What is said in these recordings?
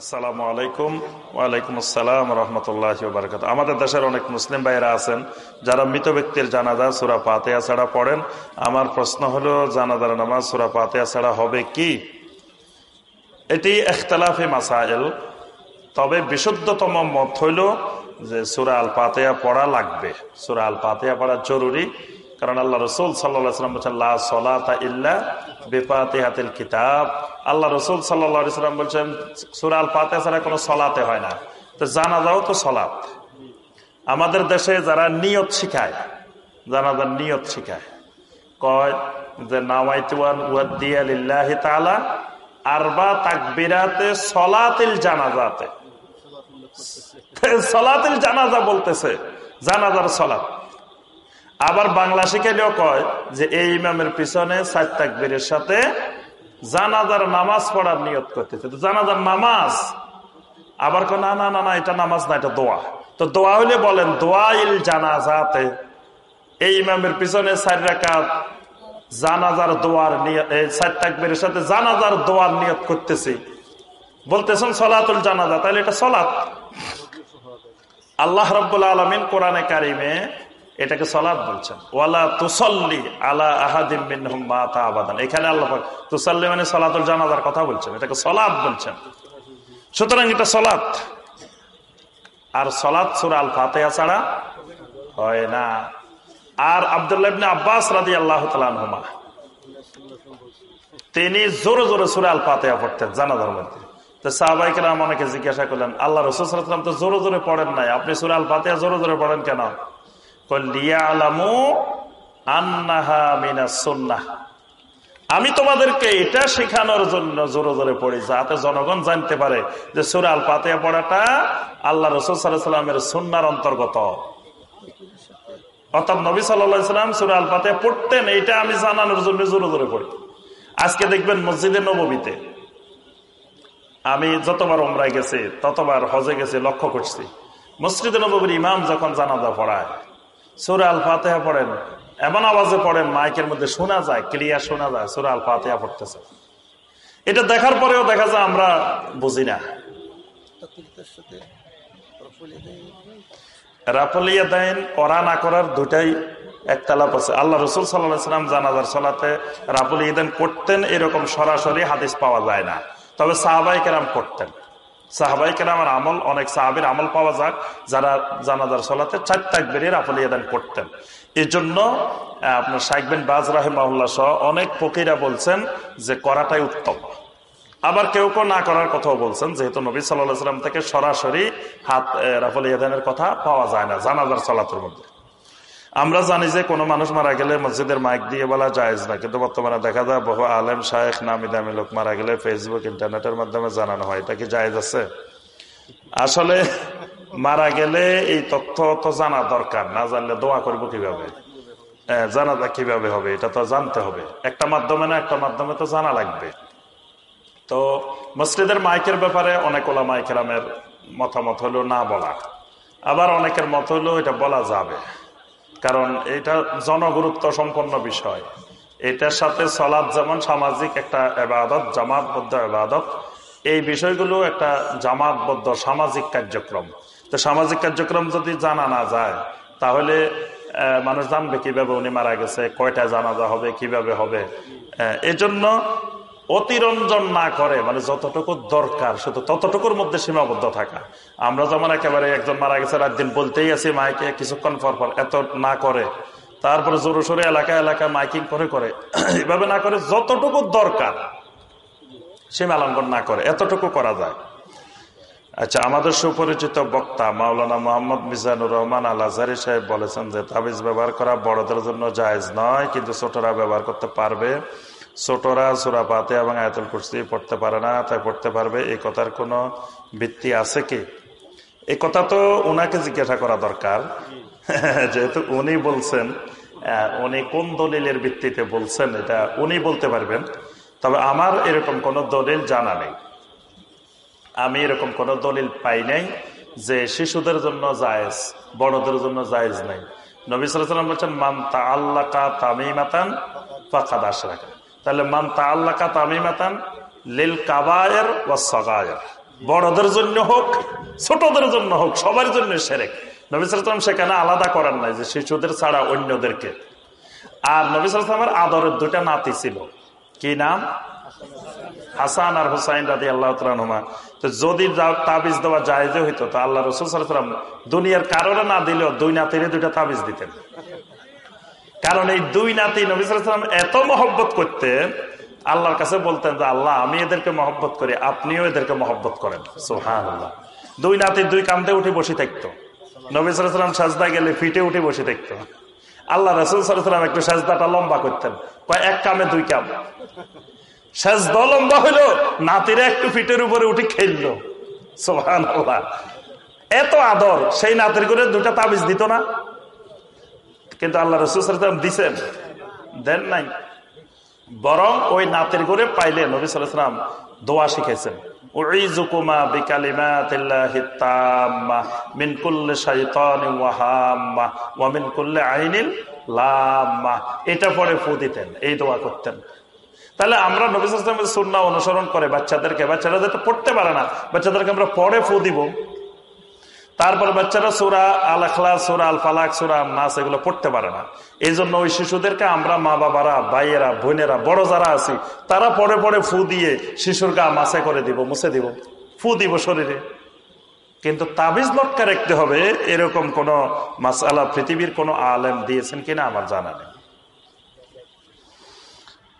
আসসালামু আলাইকুম। ওয়ালাইকুম আসসালাম রহমতুল্লাহ বারকাত আমাদের দেশের অনেক মুসলিম ভাইরা আছেন, যারা মৃত ব্যক্তির জানাজা সুরা পাতেয়া ছাড়া পড়েন। আমার প্রশ্ন হলো, জানাজার নামাজ সুরা পাতেয়া ছাড়া হবে কি? এটি এখতলাফি মাসাইল। তবে বিশুদ্ধতম মত হইল যে সুরা আল পাতেয়া পড়া লাগবে। সুরা আল পাতেয়া পড়া জরুরি। কারণ আল্লাহ রসুল সাল্লাহ সাল্লাম বলছেন, লা সলাতা ইল্লা বেপাতিহাতিল কিতাব। আল্লাহ রসুল সাল্লাম বলছেন সুরাল পাতে ছাড়া কোনো সলাতে হয় না। তো জানাজাও তো সলাত আমাদের দেশে যারা নিয়ত শিখায় জানা জানাজার নিয়ত শিখায়, কয় যে আরবা তাকবিরাতে সলাতিল জানাজাতে। সলাতিল জানাজা বলতেছে, জানাজার সলাত আবার বাংলা শিখাইলেও কয় যে এই ইমামের পিছনে সাত তাকবীরের সাথে জানাজার নামাজ পড়ার নিয়ত করতেছে। জানাজার নামাজ, আবার কো না না না না, এটা নামাজ না, এটা দোয়া। তো দোয়া হইলে বলেন, দোয়াইল জানাজাতে। এই ইমামের পিছনে চার রাকাত জানাজার দোয়ার সাত তাকবীরের সাথে জানাজার দোয়ার নিয়ত করতেছি। বলতেছেন সলাতুল জানাজা, তাহলে এটা সলাত আল্লাহ রব্বুল্লা আলমিন কোরআনে কারিমে এটাকে সলাদ বলছেন। ওয়ালা তুসল্লি আলা আহাদিম আবাদান। এখানে আল্লাহ তুসল্লি মানে সলাতুল জানাজার কথা বলছেন, এটাকে সলাদ বলছেন। সুতরাং এটা সলাৎ। আর সলাৎ সুর আল ফাতেহা ছাড়া হয় না। আর আবদুল্লাহ আব্বাস রাদি আল্লাহ তালুমা তিনি জোরে জোরে সুরে আল ফাতেহা পড়তেন জানাজার মধ্যে। তো সাহবাইকেরাম অনেকে জিজ্ঞাসা করলেন, আল্লাহ রসুলাম তো জোরে জোরে পড়েন নাই। আপনি সুরে আল ফাতেহা জোরে জোরে পড়েন কেন? আমি তোমাদেরকে এটা শেখানোর জন্য জোরে জোরে পড়ি, যাতে জনগণ জানতে পারে যে সুরাল পাতিয়া পড়াটা আল্লাহ রসুল সাল্লামের সুন্নার অন্তর্গত। অর্থাৎ নবী সাল্লাম সুরাল পাতিয়া পড়তেন, এইটা আমি জানানোর জন্য জোরে জোরে পড়ি। আজকে দেখবেন মসজিদে নবমীতে আমি যতবার ওমরায় গেছি, ততবার হজে গেছি, লক্ষ্য করছি। মসজিদে নবীর ইমাম যখন জানাজা পড়ায় সুরা আল ফাতেহা পড়েন। এমন আওয়াজে পড়েন, মাইকের মধ্যে শোনা যায়, ক্লিয়ার শোনা যায়, সুরা আল ফাতেহা পড়তেছে। এটা দেখার পরেও দেখা যায় আমরা বুঝি না। রাফলিয়া দেন করা না করার দুটাই একতালাপ আছে। আল্লাহ রসুল সাল্লাম জানাজার সালাতে রাফুল ইদেন করতেন, এরকম সরাসরি হাদিস পাওয়া যায় না। তবে সাহাবাই করতেন। সাহাবাই কেরামের আমল, অনেক সাহাবির আমল পাওয়া যায় যারা জানাজার সলাতে চার তাকবেরির আফলিয়াদান করতেন। এই জন্য আপনার শাইকবেন বাজ রাহেমাহুল্লাহ সহ অনেক ফকিরা বলছেন যে করাটাই উত্তম। আবার কেউ কেউ না করার কথাও বলছেন, যেহেতু নবী সাল্লাহ সাল্লাম থেকে সরাসরি হাত রাফল ইয়াদানের কথা পাওয়া যায় না জানাজার সলাতের মধ্যে। আমরা জানি যে কোনো মানুষ মারা গেলে মসজিদের মাইক দিয়ে বলা জায়েজ না, কিন্তু বর্তমানে দেখা যায় বহু আলেম শাহেখ নামি দামি লোক মারা গেলে ফেসবুক ইন্টারনেটের মাধ্যমে জানানো হয়। এটা কি জায়েজ আছে? আসলে মারা গেলে এই তথ্য তো জানা দরকার, না জানলে দোয়া করব কীভাবে? জানাটা কীভাবে হবে? এটা তো জানতে হবে। একটা মাধ্যমে না, একটা মাধ্যমে তো জানা লাগবে। তো মসজিদের মাইকের ব্যাপারে অনেক ওলা মাইকেরামের মতামত হলো না বলা। আবার অনেকের মত হলো এটা বলা যাবে। কারণ এটা জনগুরুত্ব সম্পন্ন বিষয়। এটার সাথে সলাদ যেমন সামাজিক একটা এবাদত জামাতবদ্ধ এবাদত এই বিষয়গুলো একটা জামাতবদ্ধ সামাজিক কার্যক্রম। তো সামাজিক কার্যক্রম যদি জানা না যায়, তাহলে মানুষ জানবে কীভাবে উনি মারা গেছে কয়টায় জানাজা হবে, কীভাবে হবে। এজন্য অতিরঞ্জন না করে মানে যতটুকু দরকার, শুধু ততটুকুর মধ্যে সীমাবদ্ধ থাকা। আমরা যেমন একেবারে একজন মারা গেছে, রাত দিন বলতেই আছি, মাইকে কিছুক্ষণ পর পর এত না করে। তারপরে জোরে সোরে এলাকা এলাকা মাইকিং করে করে। এভাবে না করে যতটুকু দরকার সীমা লঙ্ঘন না করে, এতটুকু করা যায়। আচ্ছা আমাদের সুপরিচিত বক্তা মাওলানা মোহাম্মদ মিজানুর রহমান আল সাহেব বলেছেন যে তাবিজ ব্যবহার করা বড়দের জন্য জায়জ নয়, কিন্তু ছোটরা ব্যবহার করতে পারবে। ছোটরা সুরা পাতে এবং আয়তল কুর্সি পড়তে পারে না তাই পড়তে পারবে। এই কথার কোনো ভিত্তি আছে কি? এই কথা তো উনাকে জিজ্ঞাসা করা দরকার। যেহেতু উনি বলছেন উনি কোন দলিলের ভিত্তিতে বলছেন, এটা উনি বলতে পারবেন। তবে আমার এরকম কোনো দলিল জানা নেই। আমি এরকম কোনো দলিল পাই নাই যে শিশুদের জন্য জায়েজ, বড়দের জন্য জায়েজ নাই। নবী সাল্লাম বলছেন, মান তা আল্লাহ তামিমাতান ফাঁকা দাস রাখা তাহলে মান তা আল্লাহ তামিমাতান লিল কাবায়ের ও সগায়ের। বড়দের জন্য হোক, ছোটদের জন্য হোক, সবার জন্য সেরেক। নবিসাম সেখানে আলাদা করার নাই যে শিশুদের ছাড়া অন্যদেরকে। আর নবিসামের আদরের দুটা নাতি ছিল। কি নাম? হাসান আর হুসাইন রাদি আল্লাহ তালুমা তো যদি তাবিজ দেওয়া যায় যে হইতো, তা আল্লাহ রসুল সাল্লাম দুনিয়ার কারণে না দিলেও দুই নাতিরে দুইটা তাবিজ দিতেন। কারণ এই দুই নাতি নবিসাম এত মহব্বত করতেন আল্লাহর কাছে বলতেন যে, আল্লাহ, আমি এদেরকে মহব্বত করি, আপনিও এদেরকে মহব্বত করেন। সোহান আল্লাহ দুই নাতি দুই কান্দে উঠে বসে থাকতো। নবিসাম সাজদা গেলে ফিটে উঠে বসে থাকতো। আল্লাহ রসুল সাল্লাম একটু সাজদাটা লম্বা করতেন। এক কামে দুই কাম। শেষ লম্বা হইল, নাতিরা একটু ফিটের উপরে উঠে খেললো। সোহান আল্লাহ এত আদর, সেই নাতির করে দুটা তাবিজ দিত না। কিন্তু আল্লাহ রসুল সাল্লাম দিছেন। দেন নাই। বরং ওই নাতের করে পাইলে নবী সালাম দোয়া শিখেছেন এটা পরে ফু দিতেন, এই দোয়া করতেন। তাহলে আমরা নবী সালামের সুন্নাহ অনুসরণ করে বাচ্চাদেরকে, বাচ্চারা যাতে পড়তে পারে না, বাচ্চাদেরকে আমরা পরে ফু দিব। তারপর বাচ্চারা সুরা আল আখলা সুরা আল ফালাক সুরা নাস এগুলো পড়তে পারে না। এই জন্য ওই শিশুদেরকে আমরা মা বাবারা, ভাইয়েরা, বোনেরা, বড় যারা আছি, তারা পরে পরে ফু দিয়ে শিশুর গা মাছে করে দিব, মুছে দিব। ফু দিব শরীরে। কিন্তু তাবিজ লটকা রাখতে হবে, এরকম কোন মাসালা পৃথিবীর কোন আলেম দিয়েছেন কিনা আমার জানা নেই।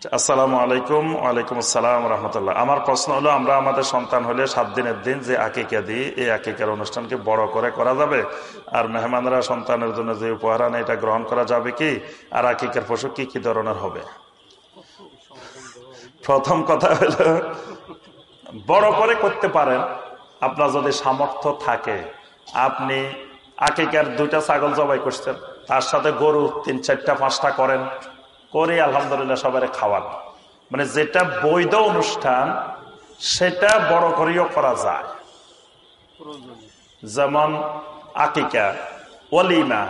আসসালামু আলাইকুম, ওয়ালাইকুম আসসালাম রহমতুল্লাহ। আমার প্রশ্ন হলো, আমরা আমাদের সন্তান হলে সাত দিনের দিন যে আকিকা দিই, এই আকিকার অনুষ্ঠানকে বড় করে করা যাবে? আর মেহমানরা সন্তানের জন্য যে উপহার আনে, এটা গ্রহণ করা যাবে কি? আর আকিকার পশু কি কি ধরনের হবে? প্রথম কথা হলো, বড় করে করতে পারেন। আপনার যদি সামর্থ্য থাকে, আপনি আকিকার দুইটা ছাগল জবাই করছেন, তার সাথে গরু তিন চারটা, পাঁচটা করেন। করে, আলহামদুলিল্লাহ সবাই খাওয়ান। মানে যেটা বৈধ অনুষ্ঠান, সেটা বড় করেও করা যায়। যেমন আকিকা, অলিমা,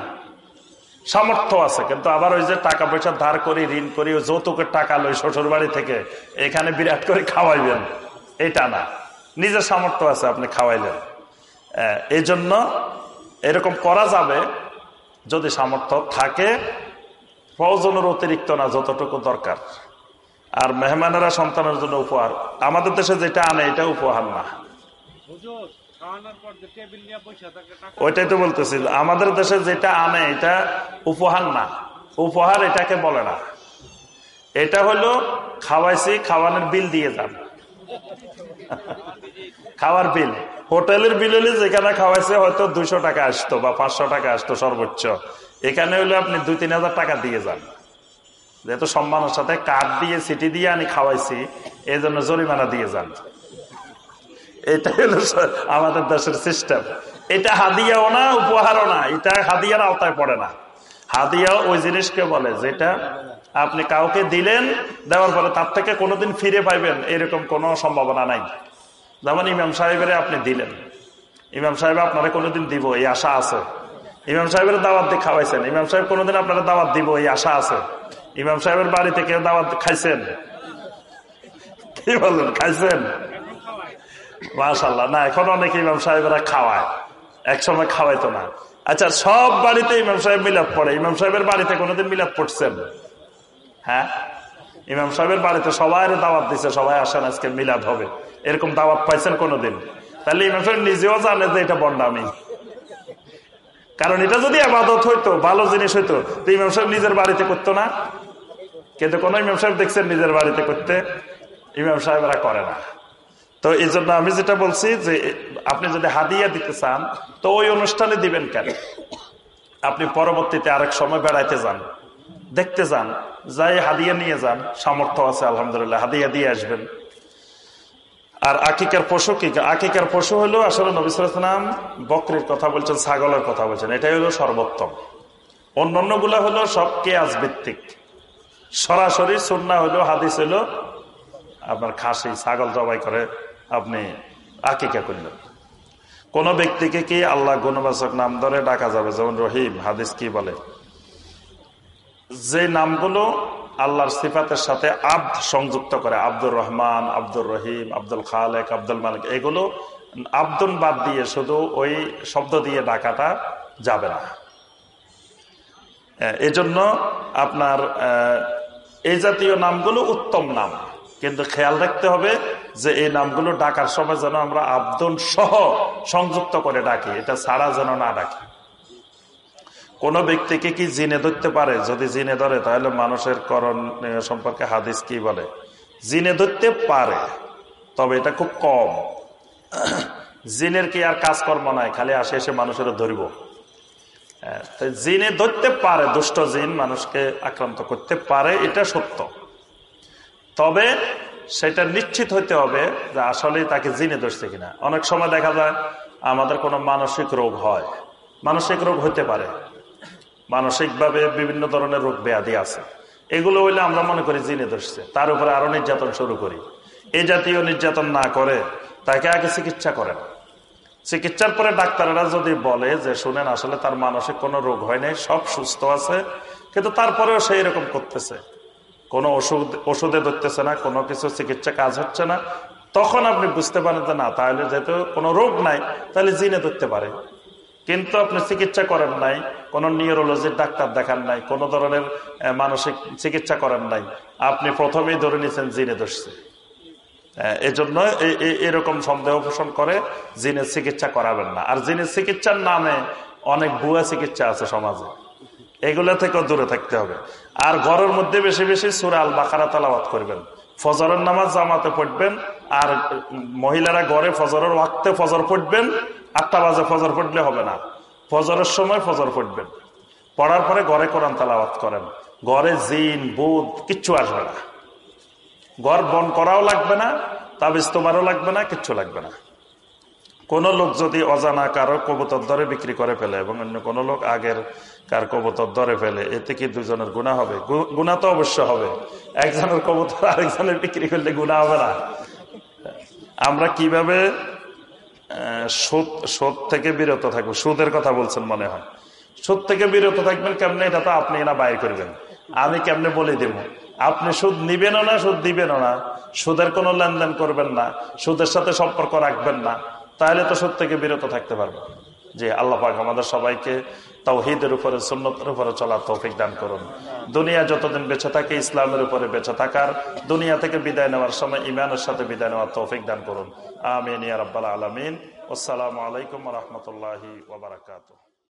সামর্থ্য আছে, কিন্তু আবার ওই যে টাকা পয়সা ধার করি, ঋণ করি যৌতুকের টাকা লই শ্বশুর বাড়ি থেকে এখানে বিরাট করে খাওয়াইবেন। এটা না। নিজের সামর্থ্য আছে, আপনি খাওয়াইলেন। এই জন্য এরকম করা যাবে, যদি সামর্থ্য থাকে প্রয়োজনের অতিরিক্ত না যতটুকু দরকার। আর মেহমানেরা সন্তানের জন্য উপহার। আমাদের দেশে যেটা আনে এটা উপহার না। ওইটাই তো বলতেছি আমাদের দেশে যেটা আনে এটা উপহার না। উপহার এটাকে বলে না। এটা হলো খাওয়াইছি খাওয়ানোর বিল দিয়ে যান। খাওয়ার বিল। হোটেলের বিল হলে যেখানে খাওয়াইছে হয়তো দুইশো টাকা আসতো বা পাঁচশো টাকা আসতো সর্বোচ্চ। এখানে হলে আপনি দুই, তিন হাজার টাকা দিয়ে যান। যেহেতু সম্মানের সাথে কাঠ দিয়ে, সিটি দিয়ে আমি খাওয়াইছি এই জন্য জরিমানা দিয়ে যান। এটা হলো আমাদের দেশের সিস্টেম। এটা হাদিয়াও না, উপহারও না। এটা হাদিয়ার আওতায় পড়ে না। হাদিয়া ওই জিনিসকে বলে যেটা আপনি কাউকে দিলেন, দেওয়ার পরে তার থেকে কোনোদিন ফিরে পাইবেন, এরকম কোনো সম্ভাবনা নাই। যেমন ইমাম সাহেবের আপনি দিলেন। ইমাম সাহেব আপনারা কোনোদিন দিব, এই আশা আছে। ইমাম সাহেবের দাওয়াত দিয়ে খাওয়াইছেন। ইমাম সাহেব কোনোদিন আপনারা দাওয়াত দিব, এই আশা আছে। ইমাম সাহেবের বাড়িতে কেউ দাওয়াত খাইছেন? কি বলেন, খাইছেন? মাশাল্লাহ না, এখন অনেক ইমাম সাহেবেরা খাওয়ায়। একসময় খাওয়াইতো না। আচ্ছা সব বাড়িতে ইমাম সাহেব মিলাপ পড়ে। ইমাম সাহেবের বাড়িতে কোনোদিন মিলাপ পড়ছেন? হ্যাঁ? ইমাম সাহেবের বাড়িতে সবাই দাওয়াত দিচ্ছে সবাই আসেন, আজকে মিলাদ হবে। এরকম দাওয়াত পাইছেন কোনোদিন? তাহলে ইমাম সাহেব নিজেও জানে যে এটা বন্ডামি কারণ এটা যদি আবাদত হইতো, ভালো জিনিস হইতো, তো ইমাম সাহেব নিজের বাড়িতে করতো না। কিন্তু কোন ইমাম সাহেব দেখছেন নিজের বাড়িতে করতে, ইমাম সাহেবরা করে না। তো এই জন্য আমি যেটা বলছি যে, আপনি যদি হাদিয়া দিতে চান, তো ওই অনুষ্ঠানে দিবেন কেন? আপনি পরবর্তীতে আরেক সময় বেড়াইতে যান, দেখতে যান, যাই হাদিয়া নিয়ে যান, সামর্থ্য আছে, আলহামদুলিল্লাহ, হাদিয়া দিয়ে আসবেন। আর আকিকার পশু কি? আকিকার পশু হলো আসলে নবিসাম বকরির কথা বলছেন, ছাগলের কথা বলছেন। এটাই হলো সর্বোত্তম। অন্যান্যগুলা হলো সব কেয়াজ ভিত্তিক। সরাসরি সন্না হলো, হাদিস হলো আপনার খাসি, ছাগল জবাই করে আপনি আকিকা করলেন। কোন ব্যক্তিকে কি আল্লাহ গুণবাচক নাম ধরে ডাকা যাবে? যেমন রহিম, হাদিস কি বলে? যে নামগুলো আল্লাহর সিফাতের সাথে আব্দ সংযুক্ত করে, আব্দুর রহমান, আব্দুর রহিম, আব্দুল খালেক, আব্দুল মালিক, এগুলো আব্দুল বাদ দিয়ে শুধু ওই শব্দ দিয়ে ডাকাটা যাবে না। এজন্য আপনার এই জাতীয় নামগুলো উত্তম নাম। কিন্তু খেয়াল রাখতে হবে যে এই নামগুলো ডাকার সময় যেন আমরা আব্দুল সহ সংযুক্ত করে ডাকি, এটা ছাড়া যেন না ডাকি। কোন ব্যক্তিকে কি জিনে ধরতে পারে? যদি জিনে ধরে, তাহলে মানুষের করণ সম্পর্কে হাদিস কি বলে? জিনে ধরতে পারে, তবে এটা খুব কম। জিনের কি আর কাজকর্ম নাই, খালি আসে এসে মানুষের ধরব। জিনে ধরতে পারে, দুষ্ট জিন মানুষকে আক্রান্ত করতে পারে, এটা সত্য। তবে সেটা নিশ্চিত হইতে হবে যে আসলেই তাকে জিনে ধরছে কিনা। অনেক সময় দেখা যায়, আমাদের কোনো মানসিক রোগ হয়। মানসিক রোগ হতে পারে। মানসিকভাবে বিভিন্ন ধরনের রোগ ব্যাধি আছে। এগুলো হইলে আমরা মনে করি জিনে ধরছে। তার উপরে আরও নির্যাতন শুরু করি। এ জাতীয় নির্যাতন না করে তাকে আগে চিকিৎসা করেন। চিকিৎসার পরে ডাক্তাররা যদি বলে যে, শুনেন, আসলে তার মানসিক কোনো রোগ হয় নাই, সব সুস্থ আছে, কিন্তু তারপরেও সেই রকম করতেছে। কোনো ওষুধ, ওষুধে ধরতেছে না, কোনো কিছু চিকিৎসা কাজ হচ্ছে না। তখন আপনি বুঝতে পারেন যে, না, তাহলে যেহেতু কোনো রোগ নাই, তাহলে জিনে ধরতে পারে। কিন্তু আপনি চিকিৎসা করেন নাই, কোনো নিউরোলজির ডাক্তার দেখান নাই, কোনো ধরনের মানসিক চিকিৎসা করেন নাই, আপনি প্রথমেই ধরে নিয়েছেন জিনে ধরছে। এই জন্য এরকম সন্দেহ পোষণ করে জিনের চিকিৎসা করাবেন না। আর জিনের চিকিৎসার নামে অনেক ভুয়া চিকিৎসা আছে সমাজে। এগুলো থেকেও দূরে থাকতে হবে। আর ঘরের মধ্যে বেশি বেশি সুরাল বাকারা তালাবাত করবেন। ফজরের নামাজ জামাতে পড়বেন, আর মহিলারা ঘরে ফজরের ওয়াক্তে ফজর পড়বেন আটটা বাজে ফজর পড়লে হবে না। ফজরের সময় ফজর পড়বেন। পড়ার পরে ঘরে কোরআন তালাবাত করেন। ঘরে জিন বুধ কিচ্ছু আসবে না। ঘর বন করাও লাগবে না, তাবিজ তোমারও লাগবে না, কিচ্ছু লাগবে না। কোন লোক যদি অজানা কারও কবুতর দরে বিক্রি করে ফেলে এবং অন্য কোন লোক আগের কার কবুতর দরে ফেলে, এতে কি দুজনের গুণা হবে? গুণা তো অবশ্য হবে। একজনের কবুতর আরেকজনের বিক্রি করলে গুণা হবে না। আমরা কীভাবে সুদ সুদ থেকে বিরত থাকব সুদের কথা বলছেন মনে হয়। সুদ থেকে বিরত থাকবেন কেমনে? এটা তো আপনি না বাইর করবেন। আমি কেমনে বলে দেব? আপনি সুদ নিবেনও না, সুদ দিবেনও না। সুদের কোনো লেনদেন করবেন না। সুদের সাথে সম্পর্ক রাখবেন না। তাহলে তো সুদ থেকে বিরত থাকতে পারবেন যে আল্লাহ পাক আমাদের সবাইকে তাওহিদের উপরে, সুন্নতের উপরে চলার তৌফিক দান করুন। দুনিয়া যতদিন বেঁচে থাকে, ইসলামের উপরে বেঁচে থাকার, দুনিয়া থেকে বিদায় নেওয়ার সময় ইমানের সাথে বিদায় নেওয়ার তৌফিক দান করুন। আমিন ইয়া রাব্বাল আলামিন আসসালামু আলাইকুম রহমতুল্লাহি ওবরাকাতুহ